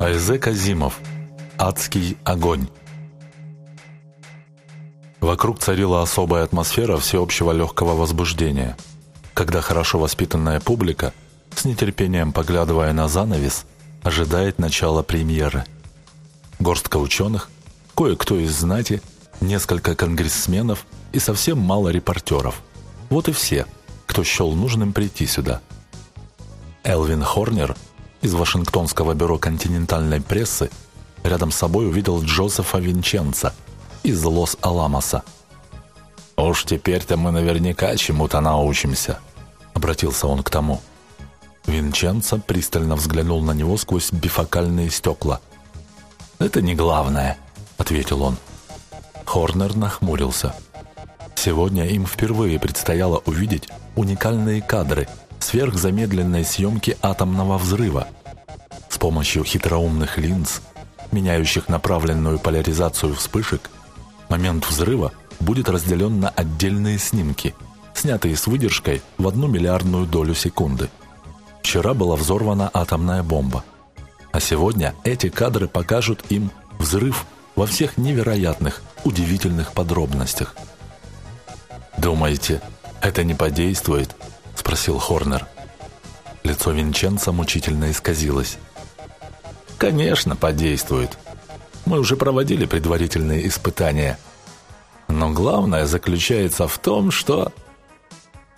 Айзе Казимов. Адский огонь. Вокруг царила особая атмосфера всеобщего легкого возбуждения, когда хорошо воспитанная публика, с нетерпением поглядывая на занавес, ожидает начала премьеры. Горстка ученых, кое-кто из знати, несколько конгрессменов и совсем мало репортеров. Вот и все, кто счел нужным прийти сюда. Элвин Хорнер из Вашингтонского бюро континентальной прессы рядом с собой увидел Джозефа Винченца – из Лос-Аламоса. «Уж теперь-то мы наверняка чему-то научимся», — обратился он к тому. Винченцо пристально взглянул на него сквозь бифокальные стекла. «Это не главное», — ответил он. Хорнер нахмурился. Сегодня им впервые предстояло увидеть уникальные кадры сверхзамедленной съемки атомного взрыва. С помощью хитроумных линз, меняющих направленную поляризацию вспышек, Момент взрыва будет разделен на отдельные снимки, снятые с выдержкой в одну миллиардную долю секунды. Вчера была взорвана атомная бомба, а сегодня эти кадры покажут им взрыв во всех невероятных, удивительных подробностях. «Думаете, это не подействует?» – спросил Хорнер. Лицо Винченца мучительно исказилось. «Конечно, подействует. Мы уже проводили предварительные испытания. Но главное заключается в том, что...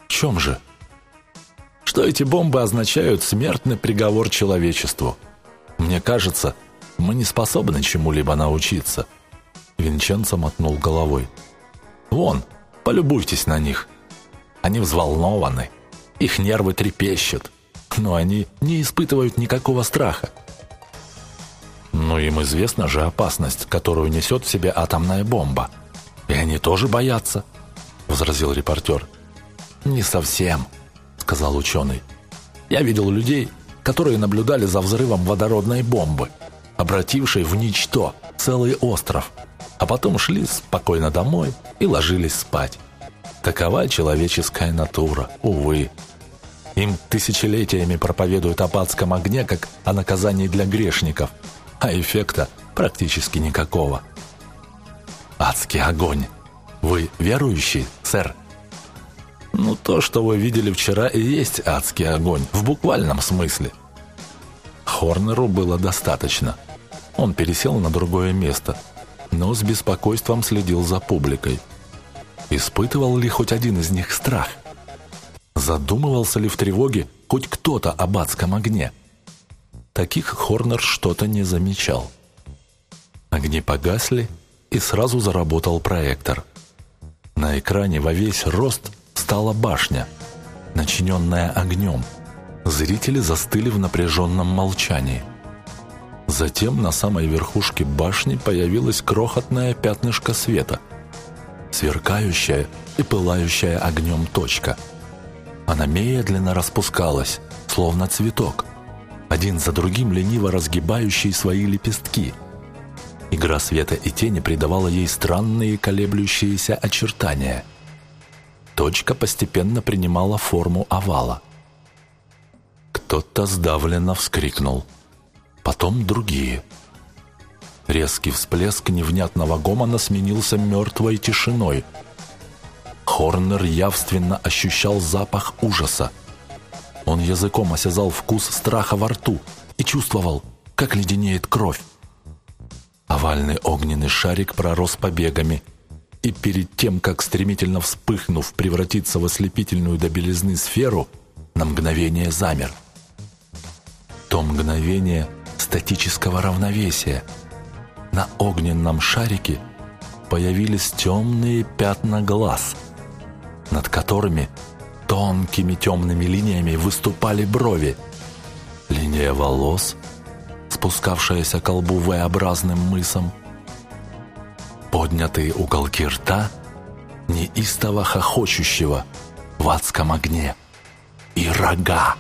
В чем же? Что эти бомбы означают смертный приговор человечеству. Мне кажется, мы не способны чему-либо научиться. Винченцо мотнул головой. Вон, полюбуйтесь на них. Они взволнованы, их нервы трепещут, но они не испытывают никакого страха. Но им известна же опасность, которую несет в себе атомная бомба. И они тоже боятся, возразил репортер. Не совсем, сказал ученый. Я видел людей, которые наблюдали за взрывом водородной бомбы, обратившей в ничто целый остров, а потом шли спокойно домой и ложились спать. Такова человеческая натура, увы. Им тысячелетиями проповедуют об адском огне, как о наказании для грешников – а эффекта практически никакого. Адский огонь. Вы верующий, сэр? Ну, то, что вы видели вчера, и есть адский огонь, в буквальном смысле. Хорнеру было достаточно. Он пересел на другое место, но с беспокойством следил за публикой. Испытывал ли хоть один из них страх? Задумывался ли в тревоге хоть кто-то об адском огне? Таких Хорнер что-то не замечал. Огни погасли, и сразу заработал проектор. На экране во весь рост стала башня, начиненная огнем. Зрители застыли в напряженном молчании. Затем на самой верхушке башни появилось крохотное пятнышко света, сверкающая и пылающая огнем точка. Она медленно распускалась, словно цветок – один за другим лениво разгибающие свои лепестки. Игра света и тени придавала ей странные колеблющиеся очертания. Точка постепенно принимала форму овала. Кто-то сдавленно вскрикнул. Потом другие. Резкий всплеск невнятного гомона сменился мертвой тишиной. Хорнер явственно ощущал запах ужаса – он языком осязал вкус страха во рту и чувствовал, как леденеет кровь. Овальный огненный шарик пророс побегами, и перед тем, как стремительно вспыхнув превратиться в ослепительную до белизны сферу, на мгновение замер. То мгновение статического равновесия. На огненном шарике появились темные пятна глаз, над которыми – Тонкими темными линиями выступали брови. Линия волос, спускавшаяся к колбу V-образным мысом. Поднятые уголки рта, неистово хохочущего в адском огне. И рога.